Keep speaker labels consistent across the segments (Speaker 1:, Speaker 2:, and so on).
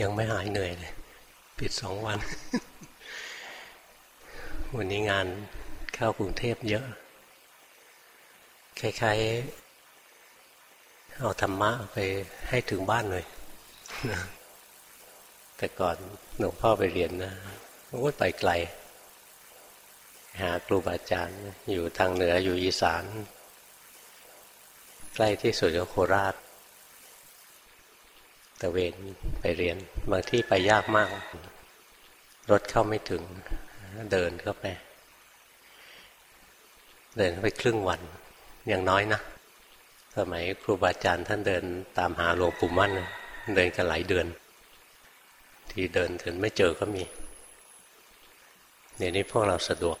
Speaker 1: ยังไม่หายเหนื่อยเลย ปิดสองวัน วันนี้งานเข้ากรุงเทพเยอะ คล้ายๆ เอาธรรมะไปให้ถึงบ้านเลย แต่ก่อนหลวงพ่อไปเรียนนะโอ้ไปไกล หาครูบาอาจารย์ อยู่ทางเหนืออยู่อีสาน ใกล้ที่สุดก็โคราช ตะเวนไปเรียน บางที่ไปยากมาก รถเข้าไม่ถึง เดินเข้าไป เดินไปครึ่งวัน อย่างน้อยนะ สมัยครูบาอาจารย์ท่านเดินตามหาหลวงปู่มั่น เดินกันหลายเดือน ที่เดินถึงไม่เจอก็มีเดี๋ยวนี้พวกเราสะดวก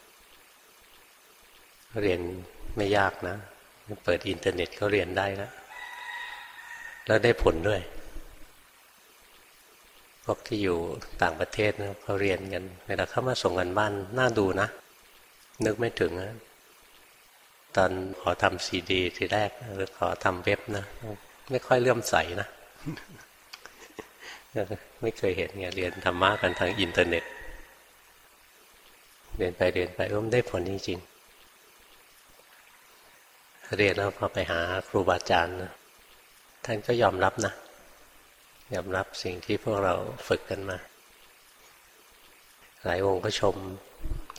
Speaker 1: เรียนไม่ยากนะ เปิดอินเทอร์เน็ตก็เรียนได้แล้ว แล้วได้ผลด้วย พวกที่อยู่ต่างประเทศนะเขาเรียนกันเวลาเข้ามาส่งการบ้านน่าดูนะ นึกไม่ถึงนะตอนขอทำซีดี ทีแรกหรือขอทำเว็บนะไม่ค่อยเลื่อมใสนะไม่เคยเห็นไงเรียนธรรมะกันทางอินเทอร์เน็ต เรียนไปเรียนไปก็ได้ผลจริงๆเรียนแล้วพอไปหาครูบาอาจารย์ท่านก็ยอมรับนะ ยอมรับสิ่งที่พวกเราฝึกกันมา หลายองค์ก็ชม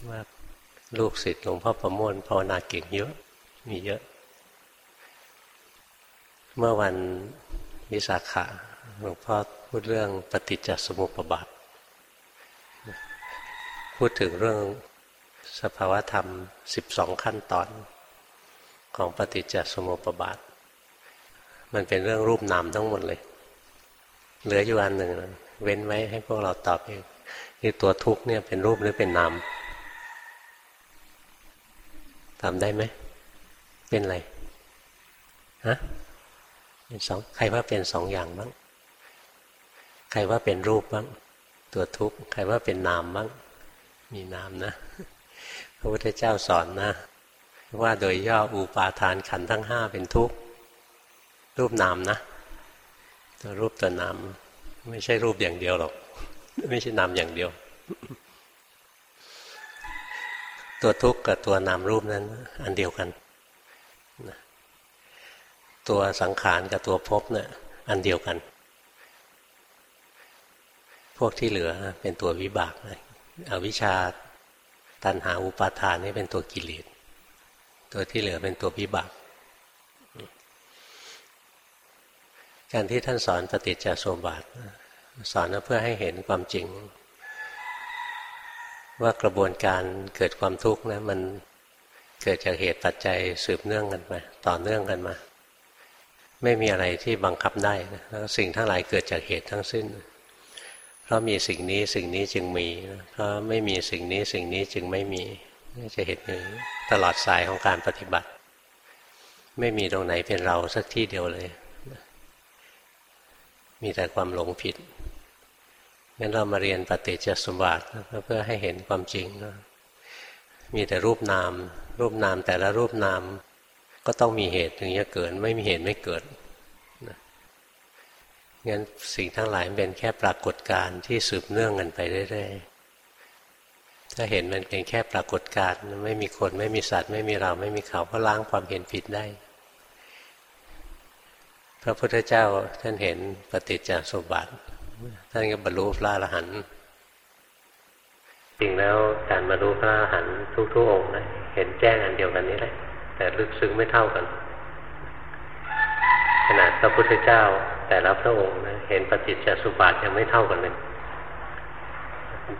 Speaker 1: ว่าลูกศิษย์หลวงพ่อประมวลภาวนาเก่งเยอะ มีเยอะ เมื่อวันวิสาขะหลวงพ่อพูดเรื่องปฏิจจสมุปบาท พูดถึงเรื่องสภาวธรรมสิบสองขั้นตอนของปฏิจจสมุปบาท มันเป็นเรื่องรูปนามทั้งหมดเลย เหลืออยู่อันหนึ่งเว้นไว้ให้พวกเราตอบเองนี่ตัวทุกข์เนี่ยเป็นรูปหรือเป็นนามทำได้ไหมเป็นอะไรฮะเป็นสองใครว่าเป็นสองอย่างบ้างใครว่าเป็นรูปบ้างตัวทุกข์ใครว่าเป็นนามบ้างมีนามนะพระพุทธเจ้าสอนนะ ว่าโดยย่ออุปาทานขันทั้งห้าเป็นทุกข์รูปนามนะ รูปตัวนามไม่ใช่รูปอย่างเดียวหรอก ไม่ใช่นามอย่างเดียว ตัวทุกข์กับตัวนามรูปนั้น อันเดียวกัน ตัวสังขารกับตัวภพเนี่ยอันเดียวกัน พวกที่เหลือเป็นตัววิบากอวิชชาตันหาอุปาทานนี่เป็นตัวกิเลสตัวที่เหลือเป็นตัววิบาก การที่ท่านสอนปฏิจจสมบัติสอนเพื่อให้เห็นความจริง ว่ากระบวนการเกิดความทุกข์นะมันเกิดจากเหตุปัจจัยสืบเนื่องกันมาต่อเนื่องกันมา ไม่มีอะไรที่บังคับได้นะแล้วสิ่งทั้งหลายเกิดจากเหตุทั้งสิ้น เพราะมีสิ่งนี้สิ่งนี้จึงมีเพราะไม่มีสิ่งนี้สิ่งนี้จึงไม่มีจะเห็นอย่งตลอดสายของการปฏิบัติ ไม่มีตรงไหนเป็นเราสักที่เดียวเลย มีแต่ความหลงผิดงั้นเรามาเรียนปฏิจจสมบัติเพื่อให้เห็นความจริง มีแต่รูปนาม รูปนามแต่ละรูปนามก็ต้องมีเหตุถึงจะเกิด ไม่มีเหตุไม่เกิดงั้นสิ่งทั้งหลายเป็นแค่ปรากฏการณ์ที่สืบเนื่องกันไปเรื่อยๆ ถ้าเห็นมันเป็นแค่ปรากฏการณ์ไม่มีคนไม่มีสัตว์ ไม่มีเราไม่มีเขาก็ล้างความเห็นผิดได้ พระพุทธเจ้าท่านเห็นปฏิจจสมบัติ ท่านก็บรรลุพระอรหันต์จริงแล้วการบรรลุพระอรหันต์ทุกๆองค์นะเห็นแจ้งอันเดียวกันนี้แหละ แต่ลึกซึ้งไม่เท่ากัน ขนาดพระพุทธเจ้าแต่ละพระองค์นะเห็นปฏิจจสมบัติยังไม่เท่ากันเลย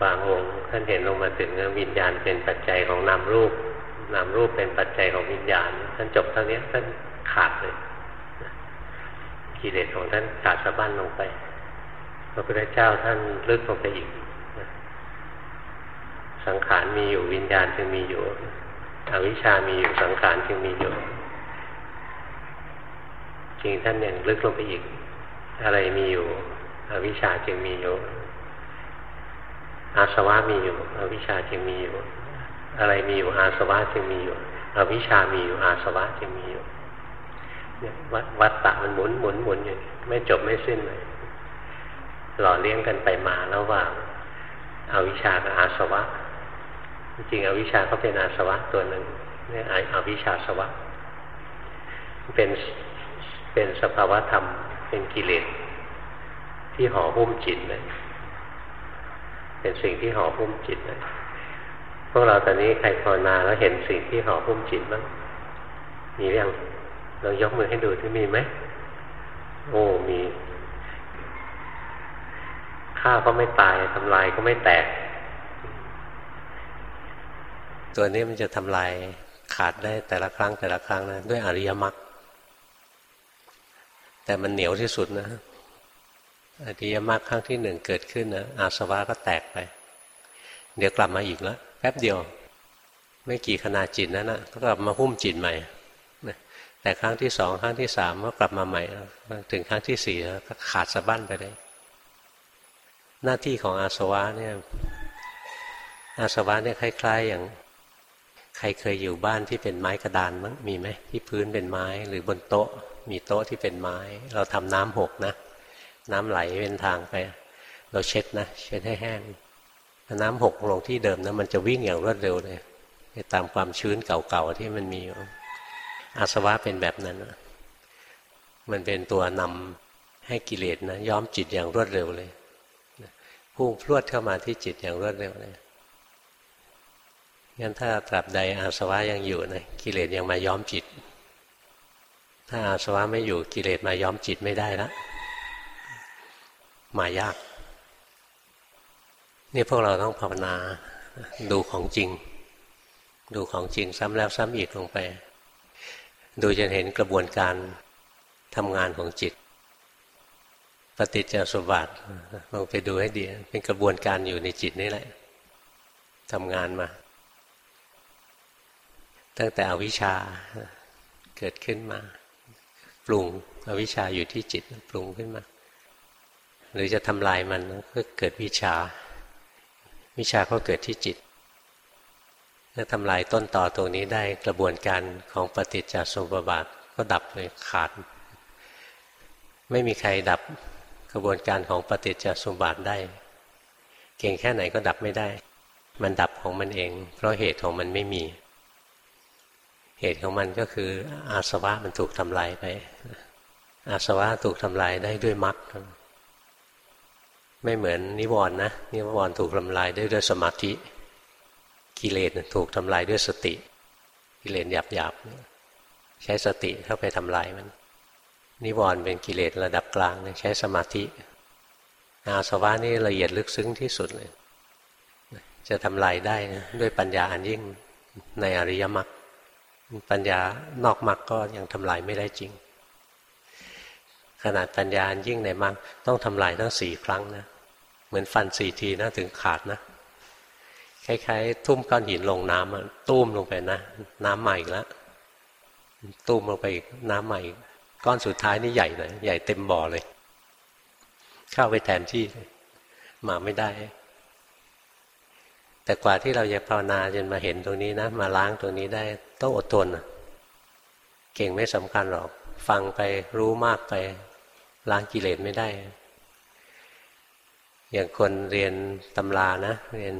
Speaker 1: บางองค์ท่านเห็นลงมาถึงวิญญาณเป็นปัจจัยของนามรูปนามรูปเป็นปัจจัยของวิญญาณ ท่านจบเท่านี้ท่านขาดเลย กิเลสของท่านขาดสะบั้นลงไปพระพุทธเจ้าท่านลึกลงไปอีก สังขารมีอยู่วิญญาณจึงมีอยู่อวิชามีอยู่สังขารจึงมีอยู่ จริงท่านยังลึกลงไปอีก อะไรมีอยู่ อวิชาจึงมีอยู่อาสวะมีอยู่ อวิชาจึงมีอยู่ อะไรมีอยู่อาสวะจึงมีอยู่ อวิชามีอยู่อาสวะจึงมีอยู่ วัดวัดตะมันหมุนหมุนหมุนอยู่ไม่จบไม่สิ้นเลยหล่อเลี้ยงกันไปมาระหว่างอาวิชากับอาสวะ จริงอวิชาเขาเป็นอาสวะตัวหนึ่งนี่อวิชาสวะ เป็นเป็นสภาวะธรรม เป็นกิเลสที่ห่อหุ้มจิตเลยเป็นสิ่งที่ห่อหุ้มจิตเลยพวกเราตอนนี้ใครภาวนาแล้วเห็นสิ่งที่ห่อหุ้มจิตบ้างมีหรือยัง ลองยกมือให้ดูที่มีไหม โอ้มีฆ่าก็ไม่ตายทำลายก็ไม่แตก ตัวนี้มันจะทำลายขาดได้แต่ละครั้งแต่ละครั้งนะด้วยอริยมรรคแต่มันเหนียวที่สุดนะอริยมรรคครั้งที่หนึ่งเกิดขึ้นนะอาสวะก็แตกไป เดี๋ยวกลับมาอีกแล้วแป๊บเดียว ไม่กี่ขนาดจิตนั้นนะก็กลับมาหุ้มจิตใหม่ แต่ครั้งที่สองครั้งที่สามก็กลับมาใหม่ ถึงครั้งที่สี่ก็ขาดสะบั้นไปเลยหน้าที่ของอาสวะเนี่ยอาสวะเนี่ยคล้าย ๆ อย่าง ใครเคยอยู่บ้านที่เป็นไม้กระดานมั้งมีไหมที่พื้นเป็นไม้หรือบนโต๊ะ มีโต๊ะที่เป็นไม้ เราทำน้ำหกนะ น้ำไหลเป็นทางไป เราเช็ดนะเช็ดให้แห้งน้ำหกลงที่เดิมนะมันจะวิ่งอย่างรวดเร็วเลยตามความชื้นเก่าๆที่มันมีอ อาสวะเป็นแบบนั้น มันเป็นตัวนำให้กิเลสนะย้อมจิตอย่างรวดเร็วเลยพุ่งพรวดเข้ามาที่จิตอย่างรวดเร็วเลยงั้นถ้าตราบใดอาสวะยังอยู่นะกิเลสยังมาย้อมจิต ถ้าอาสวะไม่อยู่กิเลสมาย้อมจิตไม่ได้ละมายากนี่พวกเราต้องภาวนาดูของจริง ดูของจริงซ้ำแล้วซ้ำอีกลงไป ดูจนเห็นกระบวนการทำงานของจิต ปฏิจจสมบัติลองไปดูให้ดี เป็นกระบวนการอยู่ในจิตนี่แหละทำงานมา ตั้งแต่อวิชชาเกิดขึ้นมา ปรุงอวิชชาอยู่ที่จิตปรุงขึ้นมา หรือจะทำลายมันก็เกิดวิชา วิชาก็เกิดที่จิต ถ้าทำลายต้นต่อตรงนี้ได้กระบวนการของปฏิจจสมบัติก็ดับเลยขาด ไม่มีใครดับกระบวนการของปฏิจจสมบัติได้ เก่งแค่ไหนก็ดับไม่ได้ มันดับของมันเอง เพราะเหตุของมันไม่มี เหตุของมันก็คืออาสวะมันถูกทำลายไปอาสวะถูกทำลายได้ด้วยมรรคไม่เหมือนนิวรณ์นะ นิวรณ์ถูกทำลายได้ด้วยสมาธิ กิเลสถูกทำลายด้วยสติ กิเลสหยาบหยาบใช้สติเข้าไปทำลายมัน นิวรณ์เป็นกิเลสระดับกลางใช้สมาธิ อาสวะนี่ละเอียดลึกซึ้งที่สุดเลย จะทำลายได้นะด้วยปัญญาอันยิ่งในอริยมรรคปัญญานอกมรรคก็ยังทำลายไม่ได้จริง ขนาดปัญญาอันยิ่งในมรรคต้องทำลายทั้งสี่ครั้งนะเหมือนฟันสี่ทีนะถึงขาดนะ คล้ายๆ ทุ่มก้อนหินลงน้ำตุ้มลงไปนะ น้ำใหม่แล้วตุ้มลงไปอีกน้ำใหม่ก้อนสุดท้ายนี่ใหญ่เลยใหญ่เต็มบ่อเลย เข้าไปแทนที่มาไม่ได้ แต่กว่าที่เราจะภาวนาจนมาเห็นตรงนี้นะ มาล้างตรงนี้ได้ต้องอดทนเก่งไม่สำคัญหรอก ฟังไปรู้มากไปล้างกิเลสไม่ได้ อย่างคนเรียนตำรานะ เรียน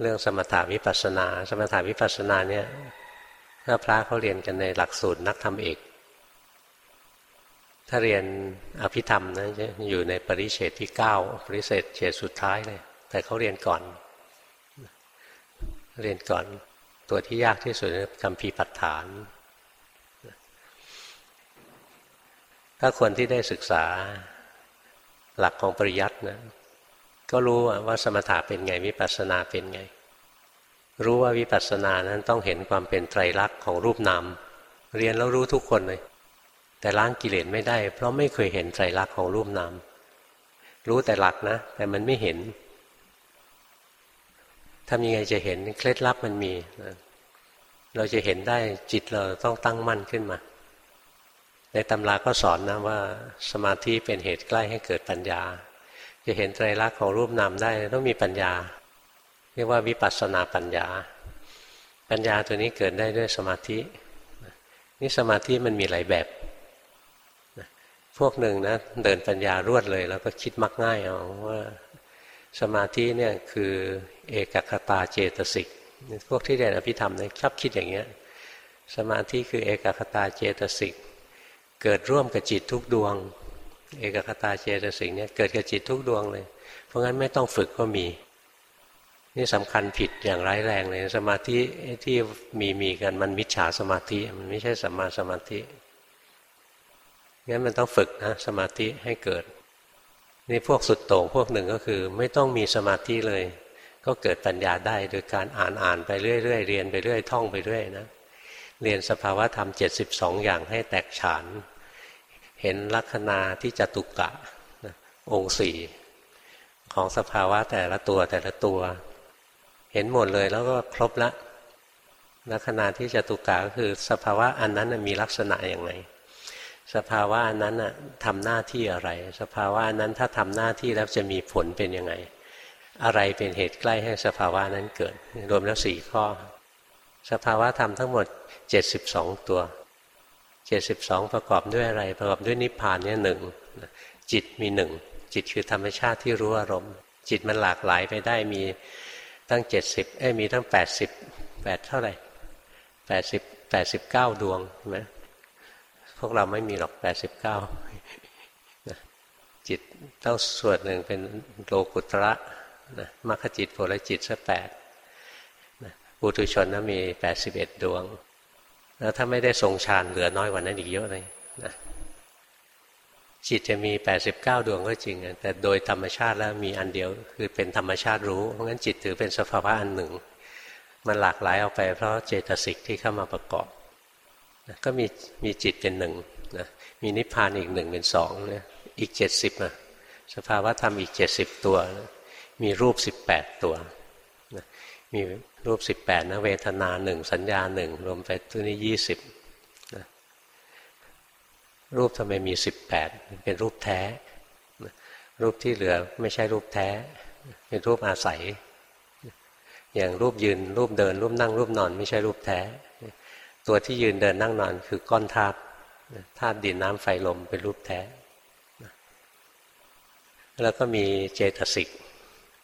Speaker 1: เรื่องสมถาวิปัสสนา สมถาวิปัสสนาเนี่ยถ้าพระเขาเรียนกันในหลักสูตรนักธรรมเอก ถ้าเรียนอภิธรรมนะจะอยู่ในปริเฉดที่เก้าปริเฉดเฉดสุดท้ายเลย แต่เขาเรียนก่อน เรียนก่อนตัวที่ยากที่สุดคือคำพีปัฏฐาน ถ้าคนที่ได้ศึกษาหลักของปริยัตินะ ก็รู้ว่าสมถะเป็นไงวิปัสสนาเป็นไง รู้ว่าวิปัสสนานั้นต้องเห็นความเป็นไตรลักษณ์ของรูปนามเรียนแล้วรู้ทุกคนเลย แต่ล้างกิเลสไม่ได้ เพราะไม่เคยเห็นไตรลักษณ์ของรูปนามรู้แต่หลักนะ แต่มันไม่เห็นทำยังไงจะเห็นเคล็ดลับมันมีเราจะเห็นได้จิตเราต้องตั้งมั่นขึ้นมา ในตำราก็สอนนะว่า สมาธิเป็นเหตุใกล้ให้เกิดปัญญา จะเห็นไตรลักษณ์ของรูปนามได้ต้องมีปัญญา เรียกว่าวิปัสสนาปัญญา ปัญญาตัวนี้เกิดได้ด้วยสมาธิ นี่สมาธิมันมีหลายแบบ พวกหนึ่งนะเดินปัญญารวดเลย แล้วก็คิดมักง่ายเอาว่าสมาธิเนี่ยคือเอกคตาเจตสิกพวกที่เรียนอภิธรรมเนี่ยชอบคิดอย่างเงี้ยสมาธิคือเอกคตาเจตสิกเกิดร่วมกับจิตทุกดวง เอกคตาเจตสิกเนี่ยเกิดกับจิตทุกดวงเลย เพราะงั้นไม่ต้องฝึกก็มี นี่สำคัญผิดอย่างร้ายแรงเลย สมาธิที่มีมีกันมันมิจฉาสมาธิ มันไม่ใช่สัมมาสมาธิงั้นมันต้องฝึกนะสมาธิให้เกิด นี่พวกสุดโต่งพวกหนึ่งก็คือ ไม่ต้องมีสมาธิเลย ก็เกิดปัญญาได้โดยการอ่านอ่านไปเรื่อยๆเรียนไปเรื่อยท่องไปเรื่อยนะเรียนสภาวะธรรมเจ็ดสิบสองอย่างให้แตกฉาน เห็นลักษณะที่จตุกะองค์สี่ของสภาวะแต่ละตัวแต่ละตัว เห็นหมดเลยแล้วก็ครบละลักษณะที่จตุกะก็คือ สภาวะอันนั้นมีลักษณะอย่างไรสภาวะนั้นน่ะทำหน้าที่อะไร สภาวะนั้นถ้าทำหน้าที่แล้วจะมีผลเป็นยังไง อะไรเป็นเหตุใกล้ให้สภาวะนั้นเกิด รวมแล้วสี่ข้อ สภาวะธรรมทั้งหมดเจ็ดสิบสองตัว เจ็ดสิบสองประกอบด้วยอะไร ประกอบด้วยนิพพานเนี่ยหนึ่งจิตมีหนึ่งจิตคือธรรมชาติที่รู้อารมณ์ จิตมันหลากหลายไปได้มีตั้งเจ็ดสิบเอ้มีตั้งแปดสิบแปดเท่าไหร่แปดสิบแปดสิบเก้าดวงใช่ไหมพวกเราไม่มีหรอกแปดสิบเก้าจิตเต้าส่วนหนึ่งเป็นโลกุตระนะมรรคจิตโพลจิตสักแปดปุถุชนนะมีแปดสิบเอ็ดดวง แล้วถ้าไม่ได้ทรงฌานเหลือน้อยกว่านั้นอีกเยอะเลยนะจิตจะมีแปดสิบเก้าดวงก็จริง แต่โดยธรรมชาติแล้วมีอันเดียว คือเป็นธรรมชาติรู้ เพราะงั้นจิตถือเป็นสภาวะอันหนึ่ง มันหลากหลายออกไป เพราะเจตสิกที่เข้ามาประกอบก็มีมีจิตเป็นหนึ่งนะมีนิพพานอีกหนึ่งเป็นสองนะอีกเจ็ดสิบนะสภาวะธรรมอีกเจ็ดสิบตัวนะมีรูปสิบแปดตัว มีรูปสิบแปดนะเวทนาหนึ่งสัญญาหนึ่งรวมไปตัวนี้ยี่สิบรูปทำไมมีสิบแปดเป็นรูปแท้ รูปที่เหลือไม่ใช่รูปแท้ เป็นรูปอาศัย อย่างรูปยืนรูปเดิน รูปนั่งรูปนอน ไม่ใช่รูปแท้ ตัวที่ยืนเดินนั่งนอนคือก้อนธาตุธาตุดินน้ำไฟลมเป็นรูปแท้ แล้วก็มีเจตสิก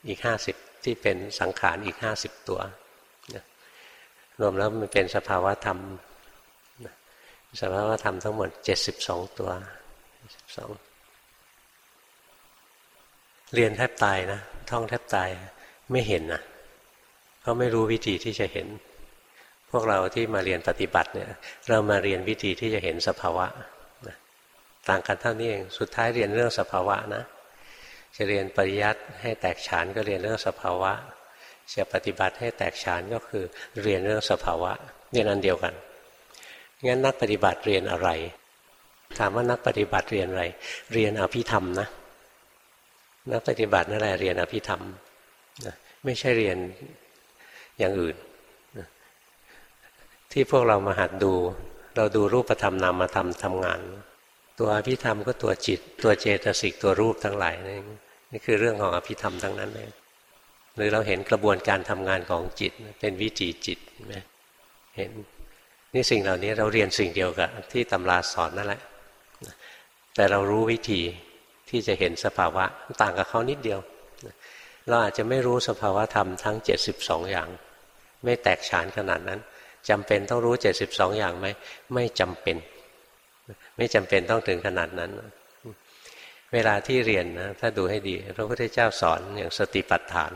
Speaker 1: อีกห้าสิบ ที่เป็นสังขารอีกห้าสิบตัวรวมแล้วมันเป็นสภาวะธรรมสภาวะธรรมทั้งหมดเจ็ดสิบสองตัวสองเรียนแทบตายนะ ท่องแทบตายไม่เห็นนะเขาไม่รู้วิธีที่จะเห็น พวกเราที่มาเรียนปฏิบัติเนี่ย เรามาเรียนวิธีที่จะเห็นสภาวะต่างกันเท่านี้เอง สุดท้ายเรียนเรื่องสภาวะนะ จะเรียนปริยัติให้แตกฉานก็เรียนเรื่องสภาวะ จะปฏิบัติให้แตกฉานก็คือเรียนเรื่องสภาวะเรียนอันเดียวกัน งั้นนักปฏิบัติเรียนอะไร ถามว่านักปฏิบัติเรียนอะไร เรียนอภิธรรมนะ นักปฏิบัตินั่นแหละเรียนอภิธรรมไม่ใช่เรียนอย่างอื่นที่พวกเรามาหัดดู เราดูรูปธรรมนามธรรมทำงาน ตัวอภิธรรมก็ตัวจิต ตัวเจตสิกตัวรูปทั้งหลายนี่นี่ นี่คือเรื่องของอภิธรรมทั้งนั้นเลยหรือเราเห็นกระบวนการทำงานของจิตเป็นวิจีจิตไหมเห็นนี่สิ่งเหล่านี้เราเรียนสิ่งเดียวกับที่ตำราสอนนั่นแหละ แต่เรารู้วิธีที่จะเห็นสภาวะต่างกับเขานิดเดียว เราอาจจะไม่รู้สภาวะธรรมทั้ง 72 อย่าง ไม่แตกฉานขนาดนั้นจำเป็นต้องรู้เจ็ดสิบสองอย่างไหมไม่จำเป็น ไม่จำเป็นต้องถึงขนาดนั้น เวลาที่เรียนนะถ้าดูให้ดี พระพุทธเจ้าสอนอย่างสติปัฏฐาน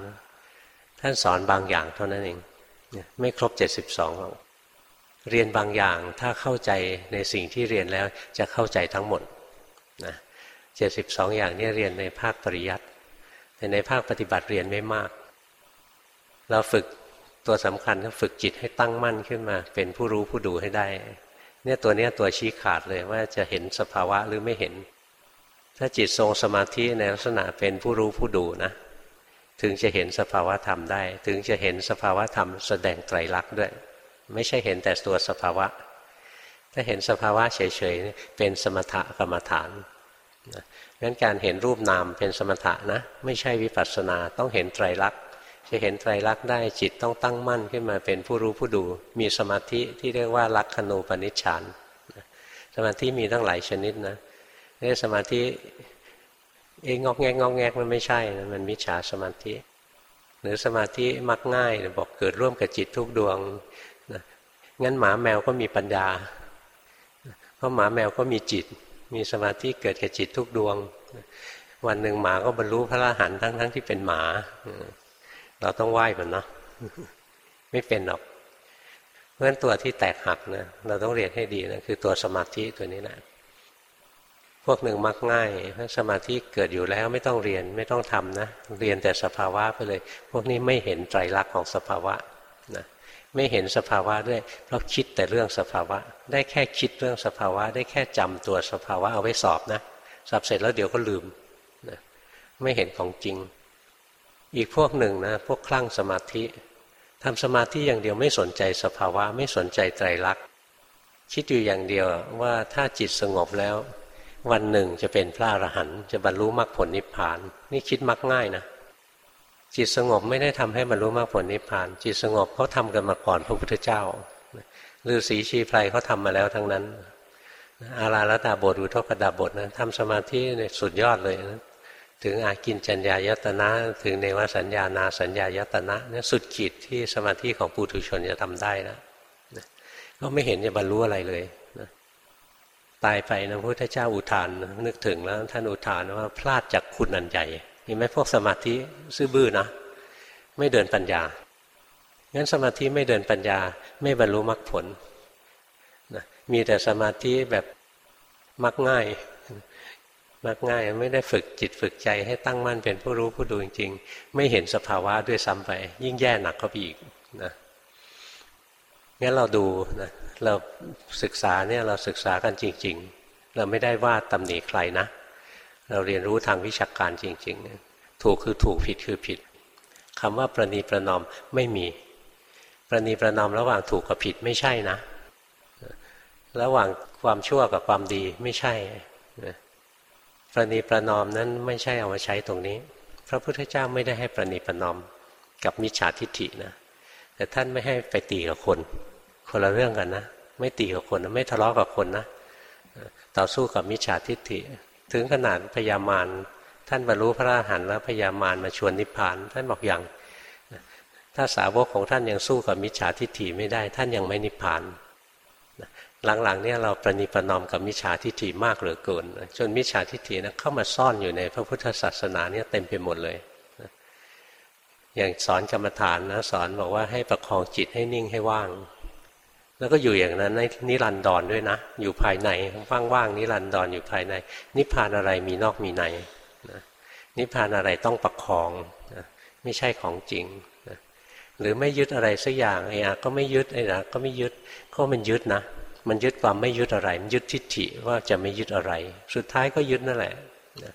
Speaker 1: ท่านสอนบางอย่างเท่านั้นเองไม่ครบเจ็ดสิบสองเรียนบางอย่างถ้าเข้าใจในสิ่งที่เรียนแล้วจะเข้าใจทั้งหมดนะเจ็ดสิบสองอย่างนี้เรียนในภาคปริยัติแต่ในภาคปฏิบัติเรียนไม่มาก เราฝึกตัวสำคัญก็ฝึกจิตให้ตั้งมั่นขึ้นมา เป็นผู้รู้ผู้ดูให้ได้ เนี่ยตัวนี้ตัวชี้ขาดเลยว่าจะเห็นสภาวะหรือไม่เห็น ถ้าจิตทรงสมาธิในลักษณะเป็นผู้รู้ผู้ดูนะ ถึงจะเห็นสภาวะธรรมได้ ถึงจะเห็นสภาวะธรรมแสดงไตรลักษณ์ด้วย ไม่ใช่เห็นแต่ตัวสภาวะ ถ้าเห็นสภาวะเฉยๆเป็นสมถกรรมฐานงั้นการเห็นรูปนามเป็นสมถะนะ ไม่ใช่วิปัสสนาต้องเห็นไตรลักษณ์จะเห็นไตรลักษณ์ได้จิตต้องตั้งมั่นขึ้นมาเป็นผู้รู้ผู้ดู มีสมาธิที่เรียกว่าลักขณูปนิชฌานสมาธิมีตั้งหลายชนิดนะ นี่สมาธิเองงอกแงกงอกแงกมันไม่ใช่นะมันมิจฉาสมาธิ หรือสมาธิมักง่ายบอกเกิดร่วมกับจิตทุกดวงนะงั้นหมาแมวก็มีปัญญา เพราะหมาแมวก็มีจิต มีสมาธิเกิดกับจิตทุกดวง วันหนึ่งหมาก็บรรลุพระอรหันต์ทั้งทั้งที่เป็นหมา เราต้องไหว้มันเนาะไม่เป็นหรอกเพราะฉะนั้นตัวที่แตกหักนะเราต้องเรียนให้ดีนะคือตัวสมาธิตัวนี้แหละ พวกหนึ่งมักง่ายถ้าสมาธิเกิดอยู่แล้วไม่ต้องเรียนไม่ต้องทำนะ เรียนแต่สภาวะไปเลย พวกนี้ไม่เห็นไตรลักษณ์ของสภาวะนะไม่เห็นสภาวะด้วยเพราะคิดแต่เรื่องสภาวะ ได้แค่คิดเรื่องสภาวะ ได้แค่จำตัวสภาวะเอาไว้สอบนะสอบเสร็จแล้วเดี๋ยวก็ลืมนะไม่เห็นของจริง อีกพวกหนึ่งนะพวกคลั่งสมาธิทำสมาธิอย่างเดียวไม่สนใจสภาวะ ไม่สนใจไตรลักษณ์คิดอยู่อย่างเดียวว่าถ้าจิตสงบแล้ว วันหนึ่งจะเป็นพระอรหันต์จะบรรลุมรรคผลนิพพาน นี่คิดมักง่ายนะจิตสงบไม่ได้ทำให้บรรลุมรรคผลนิพพาน จิตสงบเขาทำกันมาก่อนพระพุทธเจ้าฤาษีชีไพรเขาทามาแล้วทั้งนั้น อาราลตาบทอุทกดาบทนะทำสมาธิในสุดยอดเลยนะถึงอากินจัญญายตนะ ถึงเนวสัญญานาสัญญายตนะนี่สุดขีดที่สมาธิของปุถุชนจะทำได้นะก็ไม่เห็นจะบรรลุอะไรเลย ตายไปนะพระพุทธเจ้าอุทานนึกถึงแล้วท่านอุทานว่าพลาดจากคุณอันใหญ่เห็นไหมพวกสมาธิซื่อบื้อนะ ไม่เดินปัญญางั้นสมาธิไม่เดินปัญญา ไม่บรรลุมรรคผลนะมีแต่สมาธิแบบมักง่ายมักง่ายไม่ได้ฝึกจิตฝึกใจให้ตั้งมั่นเป็นผู้รู้ผู้ดูจริง ๆ ไม่เห็นสภาวะด้วยซ้ำไป ยิ่งแย่หนักเข้าไปอีกนะงั้นเราดูนะ เราศึกษาเนี่ยเราศึกษากันจริง ๆ เราไม่ได้ว่าตำหนิใครนะ เราเรียนรู้ทางวิชาการจริงๆ ถูกคือถูกผิดคือผิดคำว่าประนีประนอมไม่มี ประนีประนอมระหว่างถูกกับผิดไม่ใช่นะ ระหว่างความชั่วกับความดีไม่ใช่ประนีประนอมนั้นไม่ใช่เอามาใช้ตรงนี้ พระพุทธเจ้าไม่ได้ให้ประนีประนอมกับมิจฉาทิฏฐินะแต่ท่านไม่ให้ไปตีกับคน คนละเรื่องกันนะ ไม่ตีกับคนนะไม่ทะเลาะกับคนนะต่อสู้กับมิจฉาทิฏฐิ ถึงขนาดพยามารท่านบรรลุพระอรหันต์แล้วพยามารมาชวนนิพพาน ท่านบอกอย่างถ้าสาวกของท่านยังสู้กับมิจฉาทิฏฐิไม่ได้ ท่านยังไม่นิพพานหลังๆเนี่ยเราประนีประนอมกับมิจฉาทิฏฐิมากเหลือเกินจนมิจฉาทิฏฐินะเข้ามาซ่อนอยู่ในพระพุทธศาสนาเนี่ยเต็มไปหมดเลยอย่างสอนกรรมฐานนะสอนบอกว่าให้ประคองจิตให้นิ่งให้ว่าง แล้วก็อยู่อย่างนั้นในนิรันดรด้วยนะ อยู่ภายในว่างๆนิรันดรออยู่ภายใน นิพพานอะไรมีนอกมีในนะนิพพานอะไรต้องประคองนะไม่ใช่ของจริงนะหรือไม่ยึดอะไรสักอย่างไอ้อะก็ไม่ยึดไอ้อะก็ไม่ยึดก็มันยึดนะ มันยึดความไม่ยึดอะไร มันยึดทิฏฐิว่าจะไม่ยึดอะไร สุดท้ายก็ยึดนั่นแหละนะ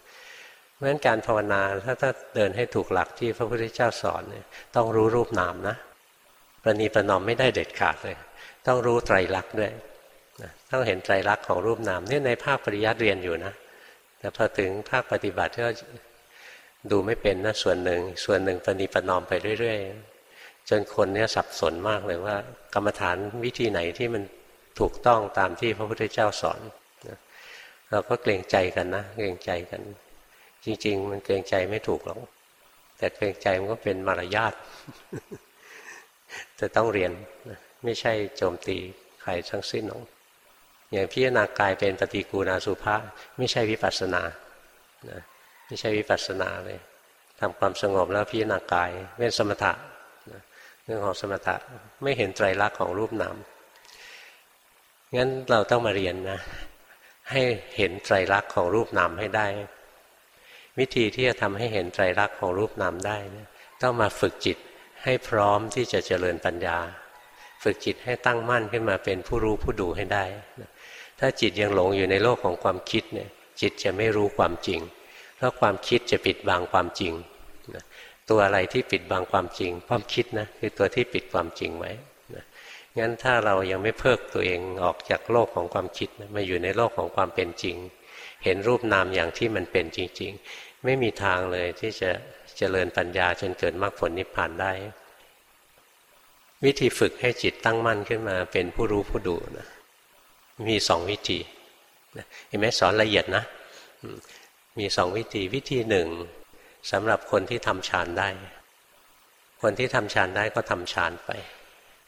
Speaker 1: เพราะฉะนั้นการภาวนาถ้าถ้าเดินให้ถูกหลักที่พระพุทธเจ้าสอนเนี่ยต้องรู้รูปนามนะประนีประนอมไม่ได้เด็ดขาดเลย ต้องรู้ไตรลักษณ์ด้วยต้องเห็นไตรลักษณ์ของรูปนามเนี่ยในภาคปริยัติเรียนอยู่นะ แต่พอถึงภาคปฏิบัติก็ดูไม่เป็นนะส่วนหนึ่ง ส่วนหนึ่งปณิปนอมไปเรื่อย ๆ จนคนเนี้ยสับสนมากเลยว่า กรรมฐานวิธีไหนที่มันถูกต้องตามที่พระพุทธเจ้าสอนเราก็เกรงใจกันนะเกรงใจกัน จริง ๆ มันเกรงใจไม่ถูกหรอกแต่เกรงใจมันก็เป็นมารยาทจะต้องเรียนนะ ไม่ใช่โจมตีใครทั้งสิ้นหรอกอย่างพิจารณากายเป็นปฏิกูณาสุภาไม่ใช่วิปัสสนานะไม่ใช่วิปัสสนาเลยทำความสงบแล้วพิจารณากายเป็นสมถะนะเรื่องของสมถะไม่เห็นไตรลักษณ์ของรูปนามงั้นเราต้องมาเรียนนะ ให้เห็นไตรลักษณ์ของรูปนามให้ได้ วิธีที่จะทำให้เห็นไตรลักษณ์ของรูปนามได้นะต้องมาฝึกจิตให้พร้อมที่จะเจริญปัญญา ฝึกจิตให้ตั้งมั่นขึ้นมาเป็นผู้รู้ผู้ดูให้ได้ ถ้าจิตยังหลงอยู่ในโลกของความคิดเนี่ยจิตจะไม่รู้ความจริง เพราะความคิดจะปิดบังความจริง ตัวอะไรที่ปิดบังความจริง ความคิดนะคือตัวที่ปิดความจริงไว้งั้นถ้าเรายังไม่เพิกตัวเองออกจากโลกของความคิดมาอยู่ในโลกของความเป็นจริง เห็นรูปนามอย่างที่มันเป็นจริง ๆ ไม่มีทางเลยที่จะเจริญปัญญาจนเกิดมรรคผลนิพพานได้ วิธีฝึกให้จิตตั้งมั่นขึ้นมา เป็นผู้รู้ผู้ดูนะมีสองวิธีเห็นไหมสอนละเอียดนะ มีสองวิธีวิธีหนึ่งสำหรับคนที่ทำฌานได้ คนที่ทำฌานได้ก็ทำฌานไป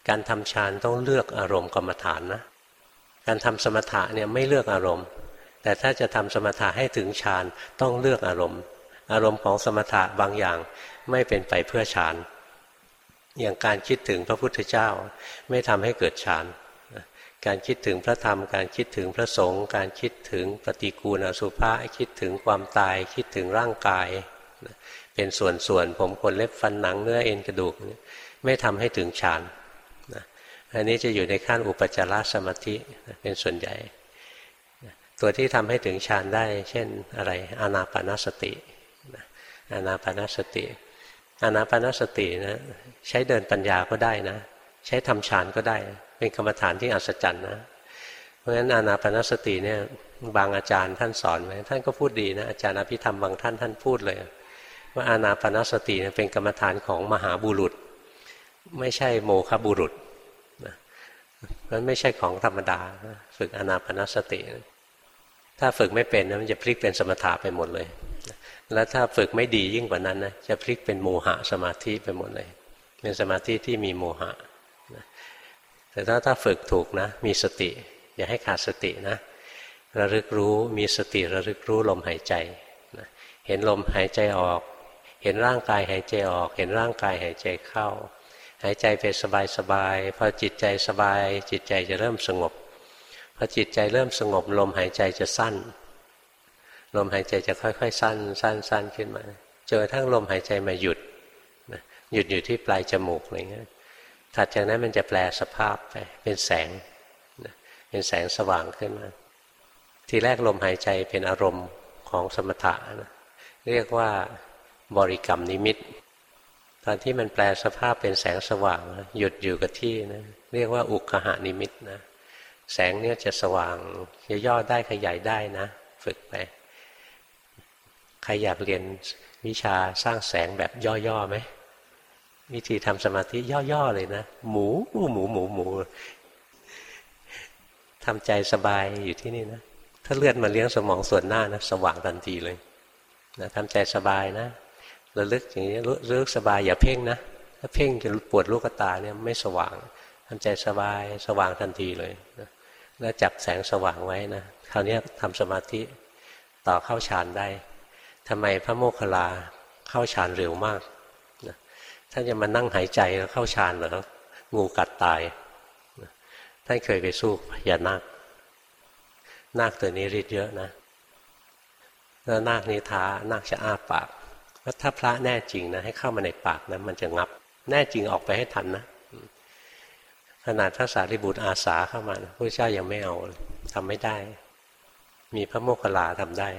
Speaker 1: การทำฌานต้องเลือกอารมณ์กรรมฐานนะ การทำสมถะเนี่ยไม่เลือกอารมณ์ แต่ถ้าจะทำสมถะให้ถึงฌานต้องเลือกอารมณ์ อารมณ์ของสมถะบางอย่างไม่เป็นไปเพื่อฌาน อย่างการคิดถึงพระพุทธเจ้า ไม่ทำให้เกิดฌานการคิดถึงพระธรรม การคิดถึงพระสงฆ์การคิดถึงปฏิกูลอสุภะคิดถึงความตาย คิดถึงร่างกาย เป็นส่วนๆผมขนเล็บฟันหนังเนื้อเอ็นกระดูก ไม่ทำให้ถึงฌานอันนี้จะอยู่ในขั้นอุปจารสมาธิเป็นส่วนใหญ่ ตัวที่ทำให้ถึงฌานได้ เช่นอะไรอานาปานสติอานาปานสติ อานาปนสตินะใช้เดินปัญญาก็ได้นะ ใช้ทำฌานก็ได้ เป็นกรรมฐานที่อัศจรรย์นะ เพราะฉะนั้นอานาปนสติเนี่ยบางอาจารย์ท่านสอนไว้ท่านก็พูดดีนะอาจารย์อภิธรรมบางท่านท่านพูดเลย ว่าอานาปนสติเป็นกรรมฐานของมหาบุรุษ ไม่ใช่โมฆบุรุษนะมันไม่ใช่ของธรรมดา ฝึกอานาปนสติ ถ้าฝึกไม่เป็นนะมันจะพลิกเป็นสมถะไปหมดเลย แล้วถ้าฝึกไม่ดียิ่งกว่านั้นนะจะพลิกเป็นโมหะสมาธิไปหมดเลย เป็นสมาธิที่มีโมหะแต่ถ้าถ้าฝึกถูกนะ มีสติ อย่าให้ขาดสตินะ ระลึกรู้มีสติระลึกรู้ลมหายใจนะเห็นลมหายใจออก เห็นร่างกายหายใจออก เห็นร่างกายหายใจเข้า หายใจไปสบายสบายพอจิตใจสบาย จิตใจจะเริ่มสงบพอจิตใจเริ่มสงบลมหายใจจะสั้น ลมหายใจจะค่อย ๆ สั้นสั้นสั้นขึ้นมาเจอทั้งลมหายใจมาหยุดหยุดอยู่ที่ปลายจมูกอะไรเงี้ยถัดจากนั้นมันจะแปลสภาพไปเป็นแสงเป็นแสงสว่างขึ้นมา ทีแรกลมหายใจเป็นอารมณ์ของสมถะนะเรียกว่าบริกรรมนิมิต ตอนที่มันแปลสภาพเป็นแสงสว่าง หยุดอยู่กับที่นะเรียกว่าอุกหานิมิตนะแสงเนี่ยจะสว่างจะย่อได้ขยายได้นะ ฝึกไป รอยากเรียนวิชาสร้างแสงแบบย่อๆไหมวิธีทำสมาธิย่อๆเลยนะ หมูหมูหมูหมูหมูทำใจสบายอยู่ที่นี่นะ ถ้าเลือดมาเลี้ยงสมองส่วนหน้านะสว่างทันทีเลยนะทำใจสบายนะระลึกอย่างนี้ระลึกสบายอย่าเพ่งนะถ้าเพ่งจะปวดลูกตาเนี่ยไม่สว่างทำใจสบายสว่างทันทีเลยนะแล้วจับแสงสว่างไว้นะคราวนี้ทำสมาธิต่อเข้าฌานได้ ทำไมพระโมคคัลลาเข้าฌานเร็วมากท่านจะมานั่งหายใจแล้วเข้าฌานเหรองูกัดตายท่านเคยไปสู้พญานาคนาคตัวนี้ริดเยอะนะแล้วนาคนี้ท้านาคจะอ้าปากว่าถ้าพระแน่จริงนะให้เข้ามาในปากนะมันจะงับ แน่จริงออกไปให้ทันนะขนาดพระสารีบุตรอาสาเข้ามาพระเจ้ายังไม่เอาทำไม่ได้ มีพระโมคคัลลาทำได้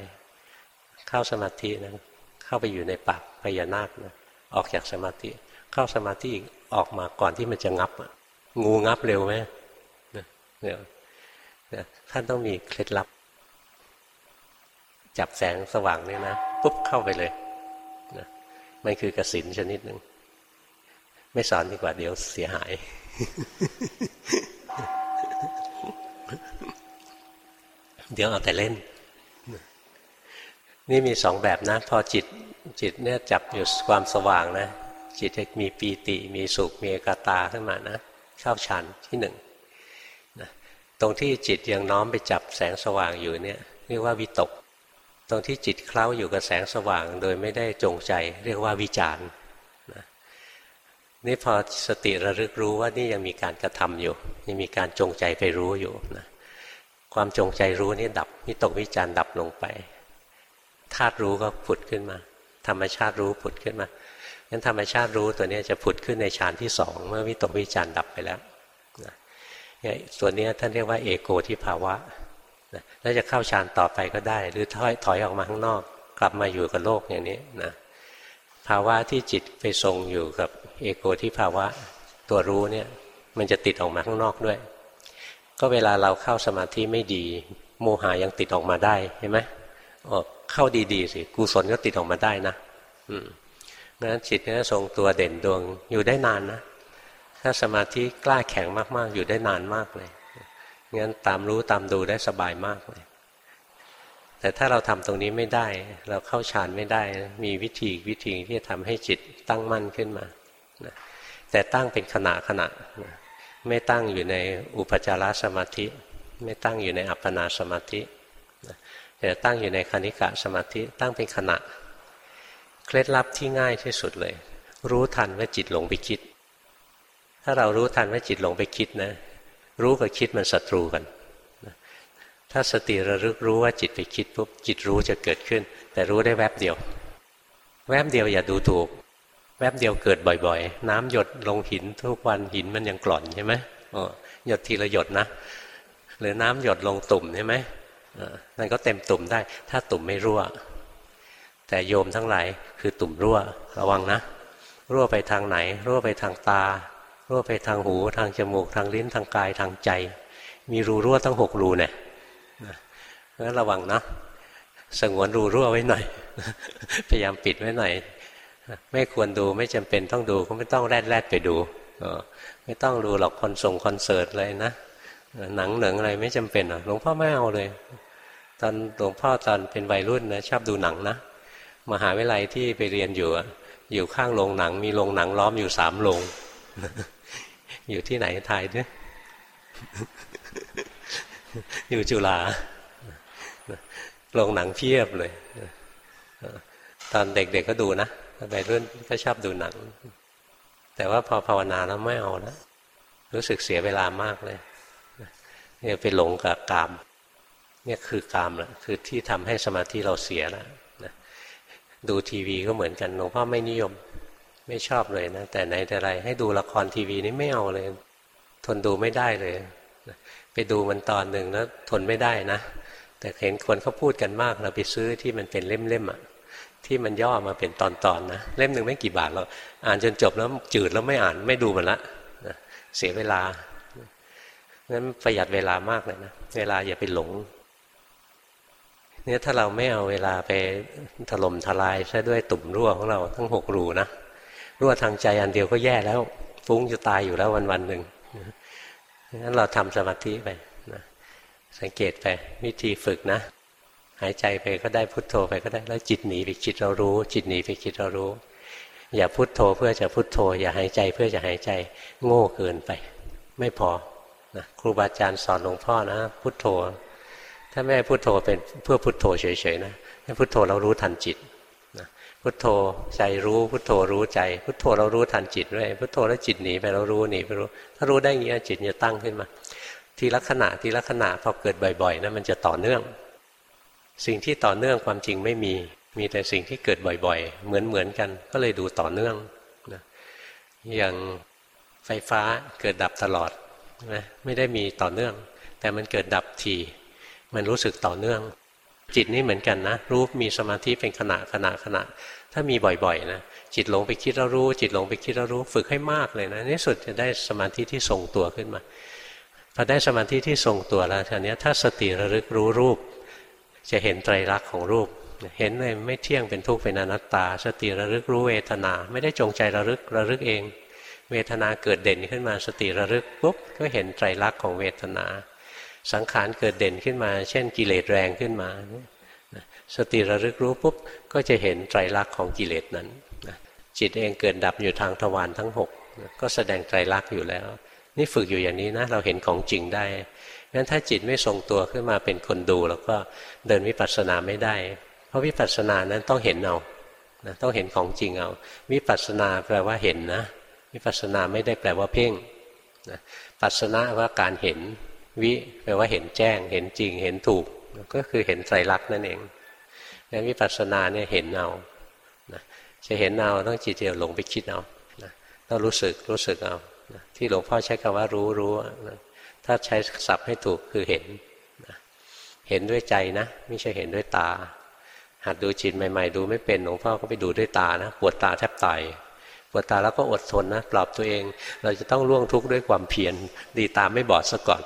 Speaker 1: เข้าสมาธินะเข้าไปอยู่ในปากพญานาคนะออกจากสมาธิ เข้าสมาธิอีกออกมาก่อนที่มันจะงับงูงับเร็วไหมเนี่ยท่านต้องมีเคล็ดลับ จับแสงสว่างเนี่ยนะปุ๊บเข้าไปเลยนะมันคือกระสินชนิดหนึ่งไม่สอนดีกว่าเดี๋ยวเสียหาย เดี๋ยวเอาแต่เล่น นี่มีสองแบบนะ พอจิตจิตเนี่ยจับอยู่ความสว่างนะ จิตจะมีปีติมีสุขมีเอกตาขึ้นมานะเข้าฌานที่หนึ่งนะตรงที่จิตยังน้อมไปจับแสงสว่างอยู่เนี่ยเรียกว่าวิตก ตรงที่จิตเคล้าอยู่กับแสงสว่างโดยไม่ได้จงใจ เรียกว่าวิจารณ์นะนี่พอสติระลึกรู้ว่านี่ยังมีการกระทำอยู่ ยังมีการจงใจไปรู้อยู่นะความจงใจรู้นี่ดับวิตกวิจารณ์ดับลงไป ธาตุรู้ก็ผุดขึ้นมา ธรรมชาติรู้ผุดขึ้นมางั้นธรรมชาติรู้ตัวนี้จะผุดขึ้นในฌานที่สองเมื่อวิตกวิจารดับไปแล้วนะส่วนนี้ท่านเรียกว่าเอโกที่ภาวะนะแล้วจะเข้าฌานต่อไปก็ได้ หรือถอยถอยออกมาข้างนอก กลับมาอยู่กับโลกอย่างนี้นะภาวะที่จิตไปทรงอยู่กับเอโกที่ภาวะตัวรู้เนี่ยมันจะติดออกมาข้างนอกด้วย ก็เวลาเราเข้าสมาธิไม่ดี โมหายังติดออกมาได้เห็นไหม เข้าดีๆสิกุศลก็ติดออกมาได้นะอืมงั้นจิตเนี่ยทรงตัวเด่นดวงอยู่ได้นานนะถ้าสมาธิกล้าแข็งมากๆ อยู่ได้นานมากเลยงั้นตามรู้ตามดูได้สบายมากเลย แต่ถ้าเราทำตรงนี้ไม่ได้ เราเข้าฌานไม่ได้ มีวิธีวิธีที่จะทำให้จิตตั้งมั่นขึ้นมานะแต่ตั้งเป็นขณะขณะนะไม่ตั้งอยู่ในอุปจารสมาธิ ไม่ตั้งอยู่ในอัปปนาสมาธิ แต่ตั้งอยู่ในคณิกะสมาธิตั้งเป็นขณะ เคล็ดลับที่ง่ายที่สุดเลย รู้ทันว่าจิตหลงไปคิด ถ้าเรารู้ทันว่าจิตหลงไปคิดนะ รู้กับคิดมันศัตรูกันถ้าสติระลึกรู้ว่าจิตไปคิดปุ๊บจิตรู้จะเกิดขึ้น แต่รู้ได้แวบเดียว แวบเดียวอย่าดูถูก แวบเดียวเกิดบ่อยๆ น้ำหยดลงหินทุกวันหินมันยังกร่อนใช่ไหมหยดทีละหยดนะ หรือน้ำหยดลงตุ่มใช่ไหม มันก็เต็มตุ่มได้ ถ้าตุ่มไม่รั่ว แต่โยมทั้งหลายคือตุ่มรั่ว ระวังนะ รั่วไปทางไหน รั่วไปทางตา รั่วไปทางหู ทางจมูก ทางลิ้น ทางกาย ทางใจ มีรูรั่วตั้งหกรูเนี่ยงั้นระวังนะสงวนรูรั่วไว้หน่อย พยายามปิดไว้หน่อย ไม่ควรดูไม่จำเป็นต้องดูก็ไม่ต้องแรดแรดไปดู ไม่ต้องดูหรอกคอนส่งคอนเสิร์ตเลยนะ หนังเหนังอะไรไม่จำเป็นหลวงพ่อไม่เอาเลย ตอนหลวงพ่อตอนเป็นวัยรุ่นนะชอบดูหนังนะมหาวิทยาลัยที่ไปเรียนอยู่อยู่ข้างโรงหนัง มีโรงหนังล้อมอยู่สามโรงอยู่ที่ไหนไทยด้วยอยู่จุฬาโรงหนังเพียบเลย ตอนเด็กๆก็ดูนะไปรุ่นก็ชอบดูหนัง แต่ว่าพอภาวนาแล้วไม่เอานะ รู้สึกเสียเวลามากเลย เนี่ยไปหลงกับกาม เนี่ยคือกามแหละคือที่ทำให้สมาธิเราเสียแล้วนะดูทีวีก็เหมือนกันหลวงพ่อไม่นิยม ไม่ชอบเลยนะแต่ไหนแต่ไรให้ดูละครทีวีนี่ไม่เอาเลย ทนดูไม่ได้เลยไปดูมันตอนหนึ่งแล้วทนไม่ได้นะ แต่เห็นคนเขาพูดกันมากเราไปซื้อที่มันเป็นเล่มๆอะที่มันย่อมาเป็นตอนๆนนะเล่มหนึ่งไม่กี่บาทเราอ่านจนจบแล้วจืดแล้วไม่อ่านไม่ดูมันละเสียเวลา งั้นประหยัดเวลามากเลยนะ เวลาอย่าไปหลง เนี่ยถ้าเราไม่เอาเวลาไปถล่มทลายซะด้วยตุ่มรั่วของเราทั้งหกรูนะรั่วทางใจอันเดียวก็แย่แล้วฟุ้งจะตายอยู่แล้ววันวันหนึ่งงั้นเราทำสมาธิไปนะสังเกตไปวิธีฝึกนะ หายใจไปก็ได้พุทโธไปก็ได้แล้วจิตหนีไปจิตเรารู้ จิตหนีไปจิตเรารู้ อย่าพุทโธเพื่อจะพุทโธ อย่าหายใจเพื่อจะหายใจโง่เกินไป ไม่พอ นะครูบาอาจารย์สอนหลวงพ่อนะ พุทโธ ถ้าแม่พุทโธเป็นเพื่อพุทโธเฉยๆนะให้พุทโธเรารู้ทันจิตนะพุทโธใจรู้พุทโธรู้ใจ พุทโธเรารู้ทันจิตด้วยพุทโธแล้วจิตหนีไปเรารู้หนีไปรู้ ถ้ารู้ได้อย่างนี้จิตจะตั้งขึ้นมา ทีละขณะทีละขณะพอเกิดบ่อยๆนะมันจะต่อเนื่อง สิ่งที่ต่อเนื่องความจริงไม่มีมีแต่สิ่งที่เกิดบ่อยๆ เหมือนๆกัน ก็เลยดูต่อเนื่องนะอย่างไฟฟ้าเกิดดับตลอด นะไม่ได้มีต่อเนื่อง แต่มันเกิดดับทีมันรู้สึกต่อเนื่อง จิตนี่เหมือนกันนะ รู้มีสมาธิเป็นขณะขณะขณะ ถ้ามีบ่อยๆนะจิตหลงไปคิดแล้วรู้ จิตหลงไปคิดแล้วรู้ ฝึกให้มากเลยนะในสุดจะได้สมาธิที่ทรงตัวขึ้นมาพอได้สมาธิที่ทรงตัวแล้วทีนี้ถ้าสติระลึกรู้รูป จะเห็นไตรลักษณ์ของรูป เห็นเลยไม่เที่ยงเป็นทุกข์เป็นอนัตตา สติระลึกรู้เวทนา ไม่ได้จงใจระลึกระลึกเอง เวทนาเกิดเด่นขึ้นมาสติระลึกปุ๊บก็เห็นไตรลักษณ์ของเวทนา สังขารเกิดเด่นขึ้นมา เช่นกิเลสแรงขึ้นมา สติระลึกรู้ปุ๊บก็จะเห็นไตรลักษณ์ของกิเลสนั้นจิตเองเกิดดับอยู่ทางทวารทั้งหกก็แสดงไตรลักษณ์อยู่แล้ว นี่ฝึกอยู่อย่างนี้นะ เราเห็นของจริงได้งั้นถ้าจิตไม่ทรงตัวขึ้นมาเป็นคนดู แล้วก็เดินวิปัสสนาไม่ได้ เพราะวิปัสสนานั้นต้องเห็นเอาต้องเห็นของจริงเอา วิปัสสนาแปลว่าเห็นนะ วิปัสสนาไม่ได้แปลว่าเพ่งนะปัสสนาว่าการเห็นวิแปลว่าเห็นแจ้ง เห็นจริง เห็นถูก ก็คือเห็นไตรลักษณ์นั่นเองงั้นวิปัสสนาเนี่ยเห็นเอานะจะเห็นเอาต้องจิตเดียวหลงไปคิดเอานะต้องรู้สึกรู้สึกเอานะที่หลวงพ่อใช้คำว่ารู้รู้นะถ้าใช้ศัพท์ให้ถูกคือเห็นนะเห็นด้วยใจนะ ไม่ใช่เห็นด้วยตาหัดดูจิตใหม่ ๆ ดูไม่เป็นหลวงพ่อก็ไปดูด้วยตานะปวดตาแทบตาย ปวดตาแล้วก็อดทนนะปลอบตัวเอง เราจะต้องล่วงทุกข์ด้วยความเพียรดีตาไม่บอดซะก่อน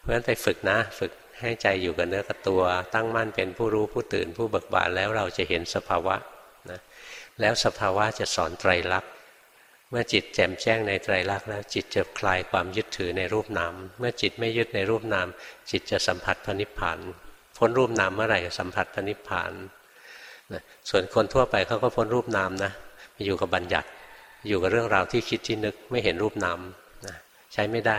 Speaker 1: เพราะฉะนั้นไปฝึกนะ ฝึกให้ใจอยู่กับเนื้อกับตัว ตั้งมั่นเป็นผู้รู้ผู้ตื่นผู้เบิกบานแล้วเราจะเห็นสภาวะนะแล้วสภาวะจะสอนไตรลักษณ์เมื่อจิตแจ่มแจ้งในไตรลักษณ์แล้วจิตจะคลายความยึดถือในรูปนามเมื่อจิตไม่ยึดในรูปนามจิตจะสัมผัสพระนิพพานพ้นรูปนามเมื่อไหร่สัมผัสพระนิพพาน นะส่วนคนทั่วไปเขาก็พ้นรูปนามนะไปอยู่กับบัญญัติ อยู่กับเรื่องราวที่คิดที่นึกไม่เห็นรูปนามนะใช้ไม่ได้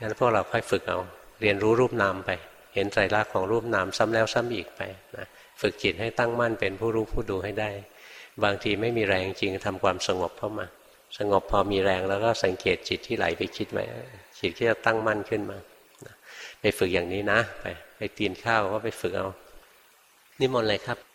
Speaker 1: งั้นพวกเราค่อยฝึกเอาเรียนรู้รูปนามไป เห็นไตรลักษณ์ของรูปนามซ้ำแล้วซ้ำอีกไปนะฝึกจิตให้ตั้งมั่นเป็นผู้รู้ผู้ดูให้ได้ บางทีไม่มีแรงจริงทำความสงบเข้ามา สงบพอมีแรงแล้วก็สังเกตจิตที่ไหลไปคิดไว้จิตที่จะตั้งมั่นขึ้นมาไปฝึกอย่างนี้นะ ไปไปตีนข้าวก็ไปฝึกเอานิมนต์เลยครับ